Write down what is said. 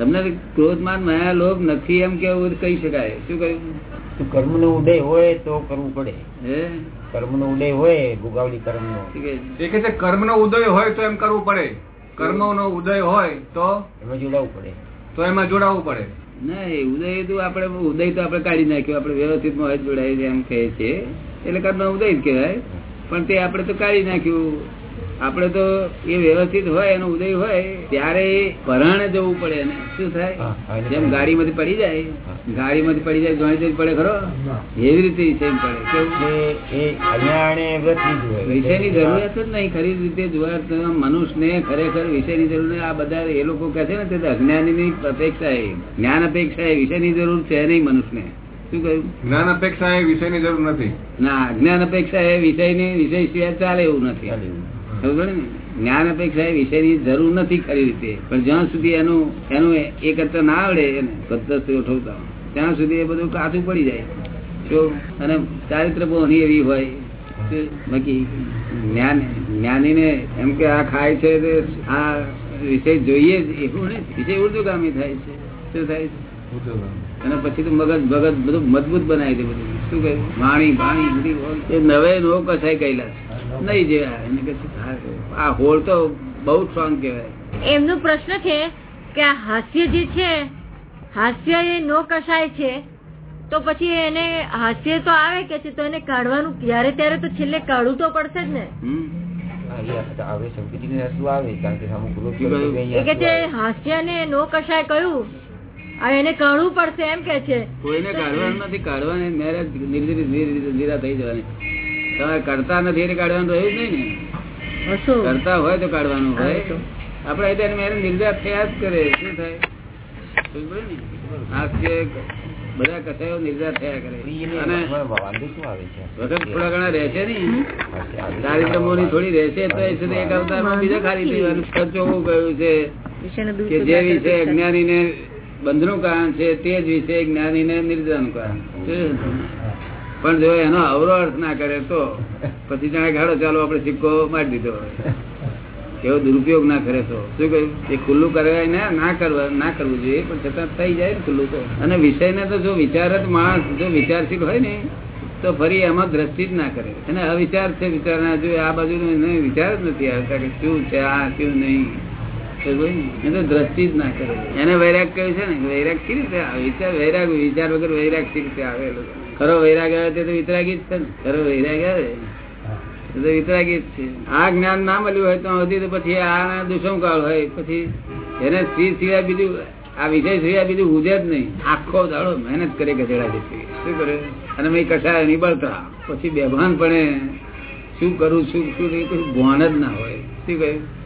તમને ક્રોધમાન માયા લોભ નથી એમ કેવું કહી શકાય. શું કહ્યું? કર્મ નો ઉદય હોય તો કરવું પડે. કર્મ નો ઉદય હોય ભોગાવલી કર્મ નો એ કે કર્મ નો ઉદય હોય તો એમ કરવું પડે. કર્મ નો ઉદય હોય તો? એમાં જોડાવવું પડે. તો એમાં જોડાવવું પડે. ના ઉદય તો આપણે ઉદય તો આપણે કાઢી નાખ્યો. આપણે વ્યવસ્થિતમાં જોડાય એમ કહે છે. એટલે કર્મ ઉદય જ કહેવાય. પણ તે આપણે તો કાઢી નાખ્યું. આપણે તો એ વ્યવસ્થિત હોય એનો ઉદય હોય ત્યારે પરાણે જવું પડે એને. શું થાય? જેમ જેમ ગાડીમાંથી પડી જાય ગાડીમાંથી પડી જાય ગણી જ પડે ખરો? એવી રીતે વિષય પડે. વિષયની જરૂરિયાત જ નહીં. ખરી રીતે જોવા તો મનુષ્યને ખરેખર વિષયની જરૂર નહીં. આ બધા એ લોકો કહે છે ને તે અજ્ઞાનીની અપેક્ષા એ. જ્ઞાન અપેક્ષા એ વિષયની જરૂર છે નહીં મનુષ્યને. શું કહ્યું? જ્ઞાન અપેક્ષા એ વિષયની જરૂર નથી. ના અજ્ઞાન અપેક્ષા એ વિષયની વિષય સિવાય ચાલે એવું નથી. ચાલે એવું. સમજો ને જ્ઞાન અપેક્ષા એ વિષયની જરૂર નથી ખરી રીતે. પણ જ્યાં સુધી એનું એનું એ કરતા ના આવડે એને પદ્ધતિ ઉઠવતા ત્યાં સુધી એ બધું કાચું પડી જાય. અને ચારિત્ર બોની એવી હોય બાકી જ્ઞાન જ્ઞાનીને એમ કે આ ખાય છે તે આ વિષય જોઈએ જ એવું નહીં. વિષય ઉર્દુગામી થાય છે. શું થાય છે? અને પછી તો મગજ ભગત બધું મજબૂત બનાવી દે બધું. શું કહ્યું? વાણી વાણી બધી એ નવે નો કસાય કૈલાસ નહીં જેવા એને કે આ હોળ તો બહુ સ્ટ્રોંગ કહેવાય. એમનો પ્રશ્ન છે કે આ હાસ્ય જે છે હાસ્ય એ નો કસાય છે તો પછી એને હાસ્ય તો આવે કે છે તો એને કાઢવાનું ક્યારે? ત્યારે તો છેલ્લે કાઢવું તો પડશે જ ને. હાસ્ય ને નો કસાય કયું એને કાઢવું પડશે એમ કે છે. કોઈને કાઢવાનું નથી કાઢવાની મેરેજ નિરા થઈ જવાની. તમારે કરતા નથી એટલે કાઢવાનું રહ્યું જ નહીં ને. કરતા હોય તો કાઢવાનું હોય. આપડે ત્યાં મેં નિર્જાત થયા જ કરે. શું થાય? ને? બધા કરે. અને વખત થોડા ઘણા રહેશે ને? થોડી તો એ સુધી એક અવતારમાં બીજા ખાલી થઈ જવાનું સચોવું કહ્યું છે. કે જે સુધાર વિષય ને અજ્ઞાનીને બંધનું કારણ છે તે જ વિશે જ્ઞાની ને નિર્જાનું કારણ. પણ જો એનો અવરો અર્થ ના કરે તો પછી જાણે ગાડો ચાલો, આપણે સિક્કો મારી દીધો એવો દુરુપયોગ ના કરે તો. શું કહ્યું? એ ખુલ્લું કરાય ને ના કરવા, ના કરવું જોઈએ, પણ છતાં થઈ જાય ને ખુલ્લું તો. અને વિષયને તો જો વિચાર જ માણસ, જો વિચારશીલ હોય ને, તો ફરી એમાં દ્રષ્ટિ જ ના કરે. અને અવિચાર છે વિચારના, જો આ બાજુ વિચાર જ નથી આવતા કે શું છે, આ શું નહીં. દ્રષ્ટિ જ ના કરે. એને વૈરાગ કહ્યું છે ને વૈરાગ કઈ રીતે વિચાર વૈરાગ વિચાર વગર વૈરાગ કઈ રીતે આવે ખરો વૈરાગ આવે તે તો વિતરાગી જ છે ને. ખરો વૈરાગ આવે છે. આ જ્ઞાન ના મળ્યું હોય તો સુધી પછી આ દુષ્મકાળ હોય. પછી એને સ્ત્રી સિવાય બીજું આ વિષય સિવાય બીજું ઉજે જ નહીં. આખો દાડો મહેનત કરે ગધેડા જેટલી શું કરે? અને મેં કસાય નહીં પછી બેભાન પણ શું કરું, શું શું કશું ભાન જ ના હોય. શું કહ્યું?